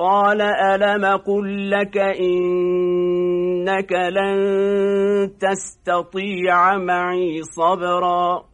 قال ألم قل لك إنك لن تستطيع معي صبرا